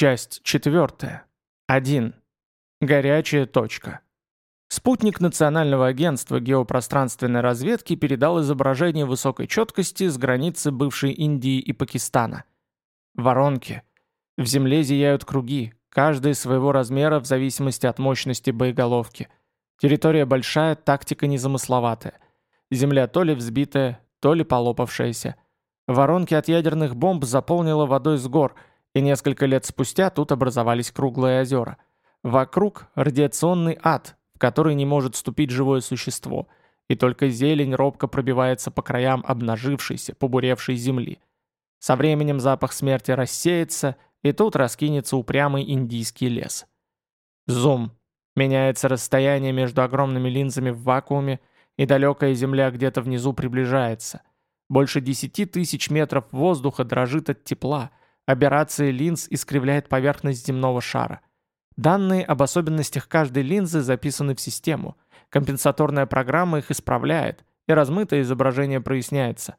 Часть четвертая. 1. Горячая точка. Спутник Национального агентства геопространственной разведки передал изображение высокой четкости с границы бывшей Индии и Пакистана. Воронки. В земле зияют круги, каждый своего размера в зависимости от мощности боеголовки. Территория большая, тактика незамысловатая. Земля то ли взбитая, то ли полопавшаяся. Воронки от ядерных бомб заполнила водой с гор, и несколько лет спустя тут образовались круглые озера. Вокруг радиационный ад, в который не может ступить живое существо, и только зелень робко пробивается по краям обнажившейся, побуревшей земли. Со временем запах смерти рассеется, и тут раскинется упрямый индийский лес. Зум. Меняется расстояние между огромными линзами в вакууме, и далекая земля где-то внизу приближается. Больше десяти тысяч метров воздуха дрожит от тепла, аберрация линз искривляет поверхность земного шара. Данные об особенностях каждой линзы записаны в систему. Компенсаторная программа их исправляет, и размытое изображение проясняется.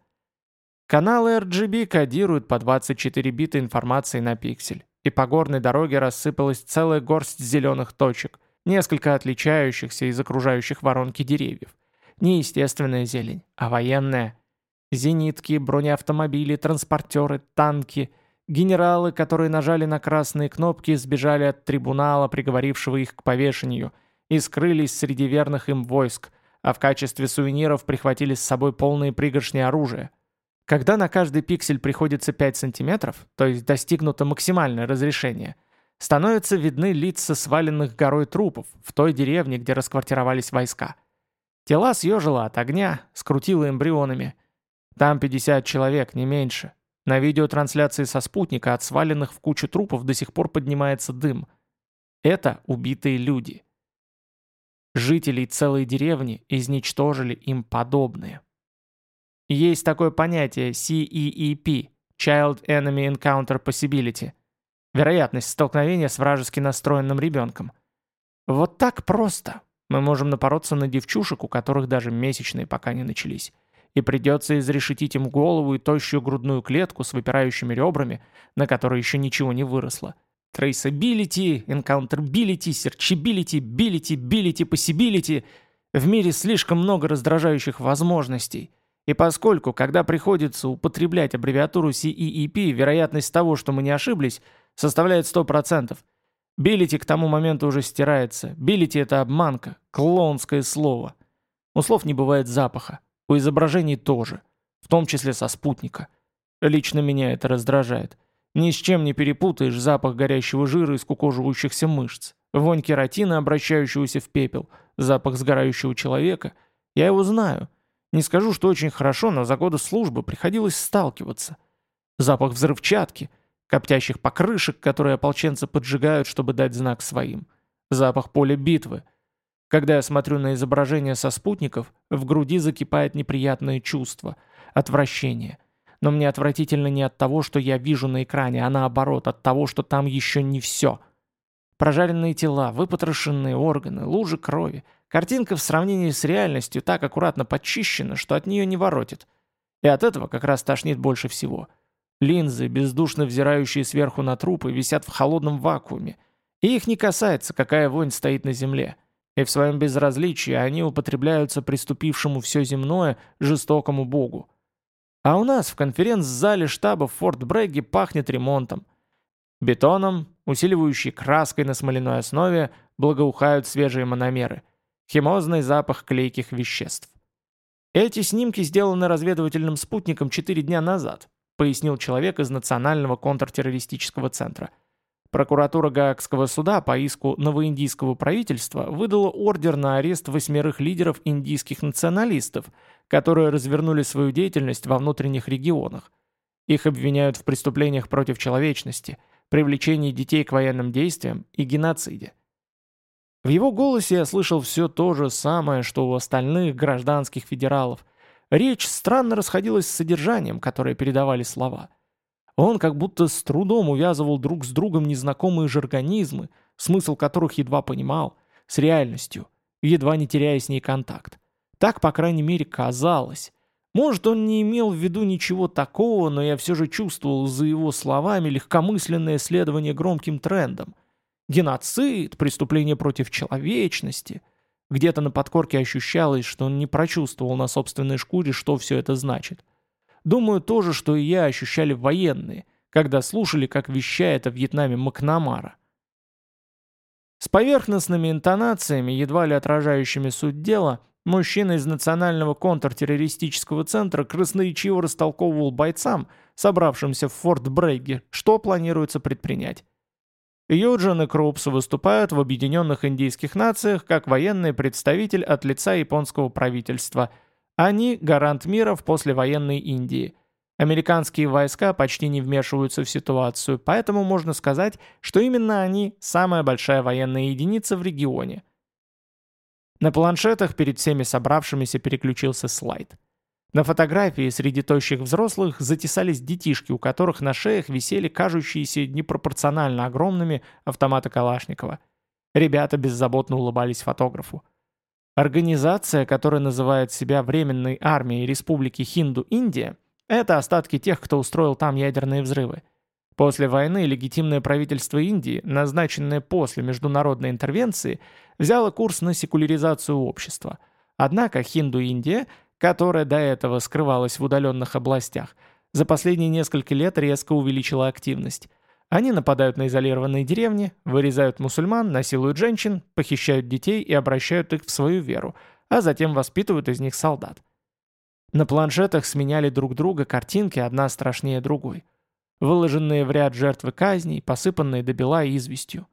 Каналы RGB кодируют по 24 бита информации на пиксель, и по горной дороге рассыпалась целая горсть зеленых точек, несколько отличающихся из окружающих воронки деревьев. Не естественная зелень, а военная. Зенитки, бронеавтомобили, транспортеры, танки — Генералы, которые нажали на красные кнопки, сбежали от трибунала, приговорившего их к повешению, и скрылись среди верных им войск, а в качестве сувениров прихватили с собой полные пригоршни оружия. Когда на каждый пиксель приходится 5 сантиметров, то есть достигнуто максимальное разрешение, становятся видны лица сваленных горой трупов в той деревне, где расквартировались войска. Тела съежило от огня, скрутило эмбрионами. Там 50 человек, не меньше. На видеотрансляции со спутника от сваленных в кучу трупов до сих пор поднимается дым. Это убитые люди. Жителей целой деревни изничтожили им подобные. Есть такое понятие CEEP – Child Enemy Encounter Possibility – вероятность столкновения с вражески настроенным ребенком. Вот так просто мы можем напороться на девчушек, у которых даже месячные пока не начались и придется изрешетить им голову и тощую грудную клетку с выпирающими ребрами, на которой еще ничего не выросло. Traceability, encounterability, searchability, ability, ability, possibility. В мире слишком много раздражающих возможностей. И поскольку, когда приходится употреблять аббревиатуру CEEP, вероятность того, что мы не ошиблись, составляет 100%. Билити к тому моменту уже стирается. Билити — это обманка, клоунское слово. У слов не бывает запаха. У изображений тоже, в том числе со спутника. Лично меня это раздражает. Ни с чем не перепутаешь запах горящего жира и скукоживающихся мышц, вонь кератина, обращающегося в пепел, запах сгорающего человека. Я его знаю. Не скажу, что очень хорошо, но за годы службы приходилось сталкиваться. Запах взрывчатки, коптящих покрышек, которые ополченцы поджигают, чтобы дать знак своим. Запах поля битвы — когда я смотрю на изображение со спутников, в груди закипает неприятное чувство, отвращение. Но мне отвратительно не от того, что я вижу на экране, а наоборот, от того, что там еще не все. Прожаренные тела, выпотрошенные органы, лужи крови. Картинка в сравнении с реальностью так аккуратно подчищена, что от нее не воротит. И от этого как раз тошнит больше всего. Линзы, бездушно взирающие сверху на трупы, висят в холодном вакууме. И их не касается, какая вонь стоит на земле и в своем безразличии они употребляются приступившему все земное жестокому богу. А у нас в конференц-зале штаба в Форт Брэгге пахнет ремонтом. Бетоном, усиливающей краской на смоляной основе, благоухают свежие мономеры. Химозный запах клейких веществ. Эти снимки сделаны разведывательным спутником 4 дня назад, пояснил человек из Национального контртеррористического центра. Прокуратура Гаагского суда по иску новоиндийского правительства выдала ордер на арест восьмерых лидеров индийских националистов, которые развернули свою деятельность во внутренних регионах. Их обвиняют в преступлениях против человечности, привлечении детей к военным действиям и геноциде. В его голосе я слышал все то же самое, что у остальных гражданских федералов. Речь странно расходилась с содержанием, которое передавали слова – он как будто с трудом увязывал друг с другом незнакомые жаргонизмы, смысл которых едва понимал, с реальностью, едва не теряя с ней контакт. Так, по крайней мере, казалось. Может, он не имел в виду ничего такого, но я все же чувствовал за его словами легкомысленное следование громким трендам. Геноцид, преступление против человечности. Где-то на подкорке ощущалось, что он не прочувствовал на собственной шкуре, что все это значит. Думаю, то же, что и я ощущали военные, когда слушали, как вещает о Вьетнаме Макнамара. С поверхностными интонациями, едва ли отражающими суть дела, мужчина из Национального контртеррористического центра красноречиво растолковывал бойцам, собравшимся в Форт Брейге, что планируется предпринять. Юджин и Крупс выступают в Объединенных Индийских Нациях как военный представитель от лица японского правительства. Они – гарант мира в послевоенной Индии. Американские войска почти не вмешиваются в ситуацию, поэтому можно сказать, что именно они – самая большая военная единица в регионе. На планшетах перед всеми собравшимися переключился слайд. На фотографии среди тощих взрослых затесались детишки, у которых на шеях висели кажущиеся непропорционально огромными автоматы Калашникова. Ребята беззаботно улыбались фотографу. Организация, которая называет себя Временной армией Республики Хинду-Индия – это остатки тех, кто устроил там ядерные взрывы. После войны легитимное правительство Индии, назначенное после международной интервенции, взяло курс на секуляризацию общества. Однако Хинду-Индия, которая до этого скрывалась в удаленных областях, за последние несколько лет резко увеличила активность. Они нападают на изолированные деревни, вырезают мусульман, насилуют женщин, похищают детей и обращают их в свою веру, а затем воспитывают из них солдат. На планшетах сменяли друг друга картинки, одна страшнее другой. Выложенные в ряд жертвы казней, посыпанные до бела известью.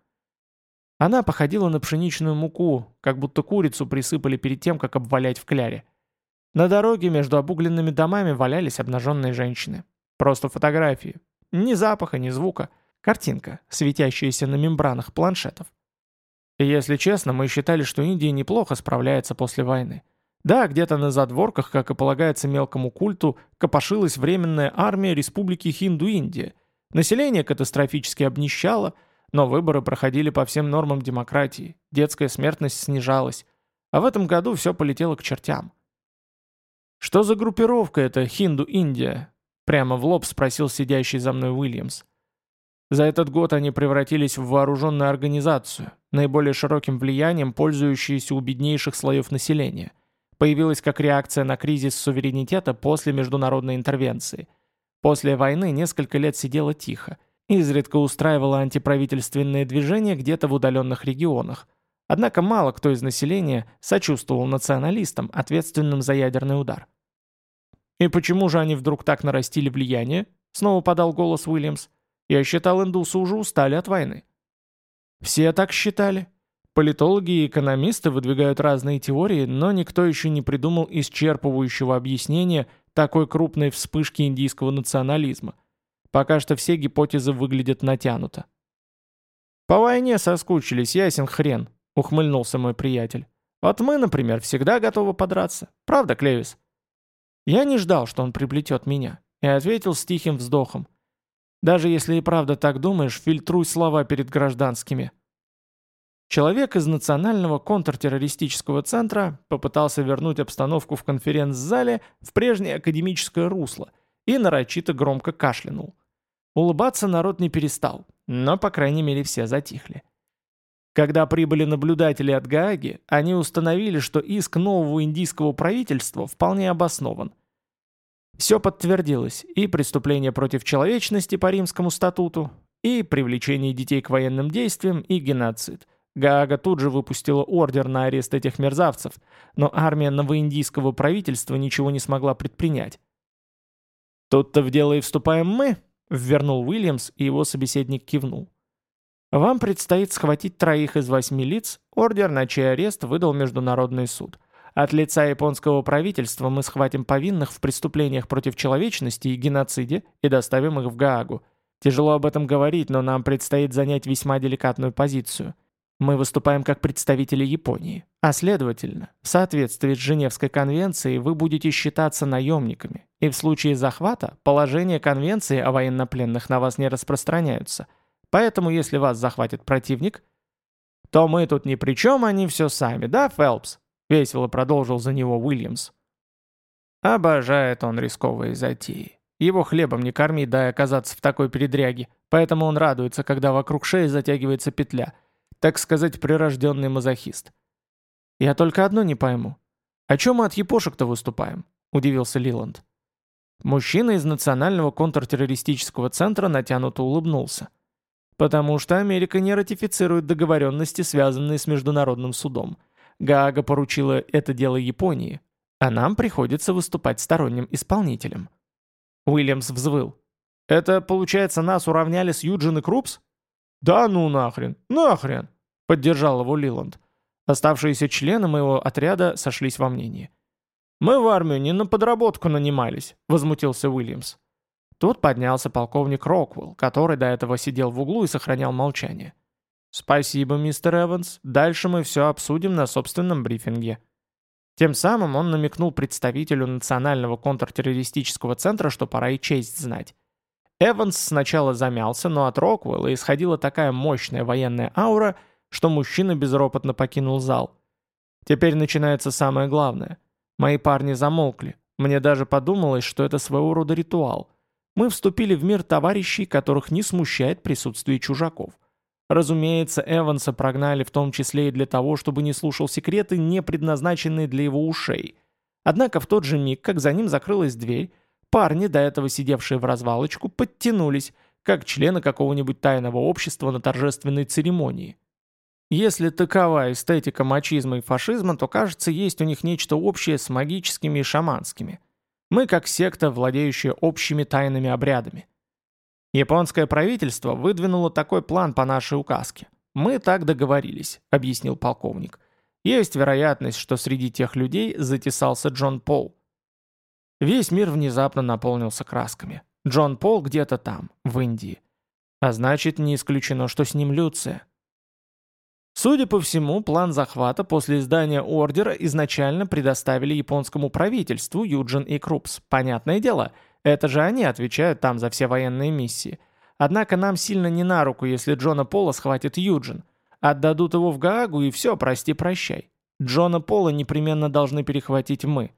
Она походила на пшеничную муку, как будто курицу присыпали перед тем, как обвалять в кляре. На дороге между обугленными домами валялись обнаженные женщины. Просто фотографии. Ни запаха, ни звука. Картинка, светящаяся на мембранах планшетов. Если честно, мы считали, что Индия неплохо справляется после войны. Да, где-то на задворках, как и полагается мелкому культу, копошилась временная армия Республики Хинду-Индия. Население катастрофически обнищало, но выборы проходили по всем нормам демократии, детская смертность снижалась. А в этом году все полетело к чертям. «Что за группировка это Хинду-Индия?» Прямо в лоб спросил сидящий за мной Уильямс. За этот год они превратились в вооруженную организацию, наиболее широким влиянием пользующуюся у беднейших слоев населения – появилась как реакция на кризис суверенитета после международной интервенции. После войны несколько лет сидела тихо, изредка устраивала антиправительственные движения где-то в удаленных регионах. Однако мало кто из населения сочувствовал националистам, ответственным за ядерный удар. «И почему же они вдруг так нарастили влияние?» Снова подал голос Уильямс. «Я считал, индусы уже устали от войны». «Все так считали», Политологи и экономисты выдвигают разные теории, но никто еще не придумал исчерпывающего объяснения такой крупной вспышки индийского национализма. Пока что все гипотезы выглядят натянуто. «По войне соскучились, ясен хрен», — ухмыльнулся мой приятель. «Вот мы, например, всегда готовы подраться. Правда, Клевис?» Я не ждал, что он приплетет меня, и ответил с тихим вздохом. «Даже если и правда так думаешь, фильтруй слова перед гражданскими». Человек из Национального контртеррористического центра попытался вернуть обстановку в конференц-зале в прежнее академическое русло и нарочито громко кашлянул. Улыбаться народ не перестал, но, по крайней мере, все затихли. Когда прибыли наблюдатели от Гааги, они установили, что иск нового индийского правительства вполне обоснован. Все подтвердилось, и преступление против человечности по римскому статуту, и привлечение детей к военным действиям, и геноцид – Гаага тут же выпустила ордер на арест этих мерзавцев, но армия новоиндийского правительства ничего не смогла предпринять. «Тут-то в дело и вступаем мы», — ввернул Уильямс, и его собеседник кивнул. «Вам предстоит схватить троих из восьми лиц, ордер на чей арест выдал Международный суд. От лица японского правительства мы схватим повинных в преступлениях против человечности и геноциде и доставим их в Гаагу. Тяжело об этом говорить, но нам предстоит занять весьма деликатную позицию». Мы выступаем как представители Японии, а следовательно, в соответствии с Женевской конвенцией вы будете считаться наемниками, и в случае захвата положения конвенции о военнопленных на вас не распространяются. Поэтому если вас захватит противник, то мы тут ни при чем, они все сами, да, Фелпс? Весело продолжил за него Уильямс. Обожает он рисковые затеи. Его хлебом не корми, дай оказаться в такой передряге. Поэтому он радуется, когда вокруг шеи затягивается петля. Так сказать, прирожденный мазохист. «Я только одно не пойму. О чем мы от япошек-то выступаем?» – удивился Лиланд. Мужчина из Национального контртеррористического центра натянуто улыбнулся. «Потому что Америка не ратифицирует договоренности, связанные с Международным судом. Гаага поручила это дело Японии, а нам приходится выступать сторонним исполнителем». Уильямс взвыл. «Это, получается, нас уравняли с Юджин и Крупс?» «Да ну нахрен, нахрен!» — поддержал его Лиланд. Оставшиеся члены моего отряда сошлись во мнении. «Мы в армию не на подработку нанимались», — возмутился Уильямс. Тут поднялся полковник Роквелл, который до этого сидел в углу и сохранял молчание. «Спасибо, мистер Эванс. Дальше мы все обсудим на собственном брифинге». Тем самым он намекнул представителю Национального контртеррористического центра, что пора и честь знать. Эванс сначала замялся, но от Роквелла исходила такая мощная военная аура, что мужчина безропотно покинул зал. Теперь начинается самое главное. Мои парни замолкли. Мне даже подумалось, что это своего рода ритуал. Мы вступили в мир товарищей, которых не смущает присутствие чужаков. Разумеется, Эванса прогнали в том числе и для того, чтобы не слушал секреты, не предназначенные для его ушей. Однако в тот же миг, как за ним закрылась дверь, парни, до этого сидевшие в развалочку, подтянулись, как члены какого-нибудь тайного общества на торжественной церемонии. Если такова эстетика мачизма и фашизма, то кажется, есть у них нечто общее с магическими и шаманскими. Мы как секта, владеющая общими тайными обрядами. Японское правительство выдвинуло такой план по нашей указке. Мы так договорились, объяснил полковник. Есть вероятность, что среди тех людей затесался Джон Пол. Весь мир внезапно наполнился красками. Джон Пол где-то там, в Индии. А значит, не исключено, что с ним Люция. Судя по всему, план захвата после издания ордера изначально предоставили японскому правительству Юджин и Крупс. Понятное дело – это же они отвечают там за все военные миссии. Однако нам сильно не на руку, если Джона Пола схватит Юджин. Отдадут его в Гаагу и все, прости-прощай. Джона Пола непременно должны перехватить мы.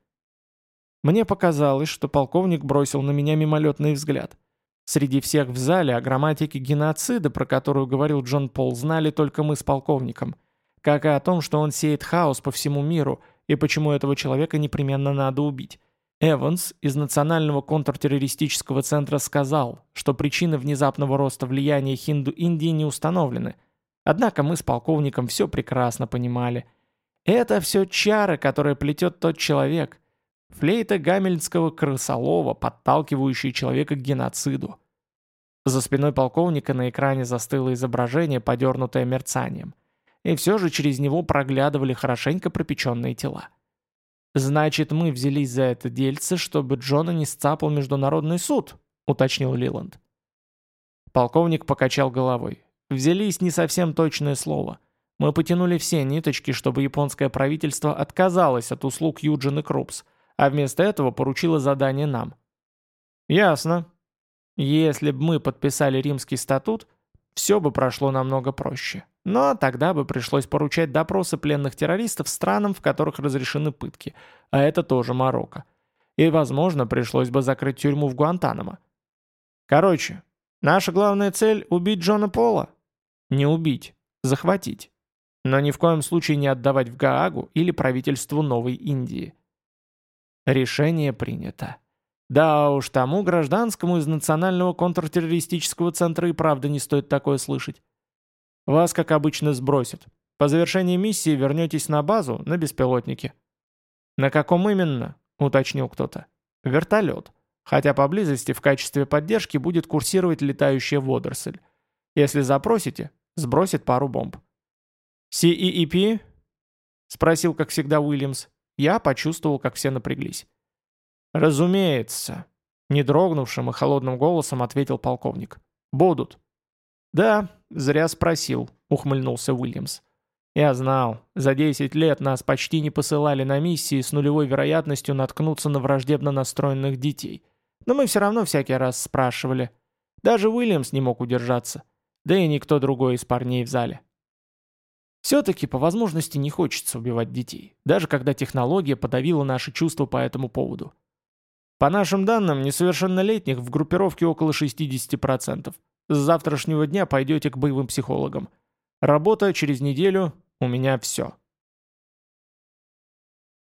Мне показалось, что полковник бросил на меня мимолетный взгляд. Среди всех в зале о грамматике геноцида, про которую говорил Джон Пол, знали только мы с полковником. Как и о том, что он сеет хаос по всему миру, и почему этого человека непременно надо убить. Эванс из Национального контртеррористического центра сказал, что причины внезапного роста влияния Хинду-Индии не установлены. Однако мы с полковником все прекрасно понимали. Это все чары, которые плетет тот человек. Флейта гамельнского крысолова, подталкивающая человека к геноциду. За спиной полковника на экране застыло изображение, подернутое мерцанием. И все же через него проглядывали хорошенько пропеченные тела. «Значит, мы взялись за это дельце, чтобы Джона не сцапал международный суд», — уточнил Лиланд. Полковник покачал головой. «Взялись не совсем точное слово. Мы потянули все ниточки, чтобы японское правительство отказалось от услуг Юджин и Крупс, а вместо этого поручило задание нам». «Ясно. Если бы мы подписали римский статут, все бы прошло намного проще. Но тогда бы пришлось поручать допросы пленных террористов странам, в которых разрешены пытки, а это тоже Марокко. И, возможно, пришлось бы закрыть тюрьму в Гуантанамо. Короче, наша главная цель — убить Джона Пола. Не убить, захватить. Но ни в коем случае не отдавать в Гаагу или правительству Новой Индии. Решение принято. Да уж, тому гражданскому из Национального контртеррористического центра и правда не стоит такое слышать. Вас, как обычно, сбросят. По завершении миссии вернетесь на базу на беспилотнике». «На каком именно?» — уточнил кто-то. «Вертолет. Хотя поблизости в качестве поддержки будет курсировать летающая водоросль. Если запросите, сбросит пару бомб». «CEEP?» — спросил, как всегда, Уильямс. Я почувствовал, как все напряглись. «Разумеется», — не дрогнувшим и холодным голосом ответил полковник. «Будут». «Да, зря спросил», — ухмыльнулся Уильямс. «Я знал. За 10 лет нас почти не посылали на миссии с нулевой вероятностью наткнуться на враждебно настроенных детей. Но мы все равно всякий раз спрашивали. Даже Уильямс не мог удержаться. Да и никто другой из парней в зале. Все-таки по возможности не хочется убивать детей, даже когда технология подавила наши чувства по этому поводу. По нашим данным, несовершеннолетних в группировке около 60%. С завтрашнего дня пойдете к боевым психологам. Работа через неделю, у меня все.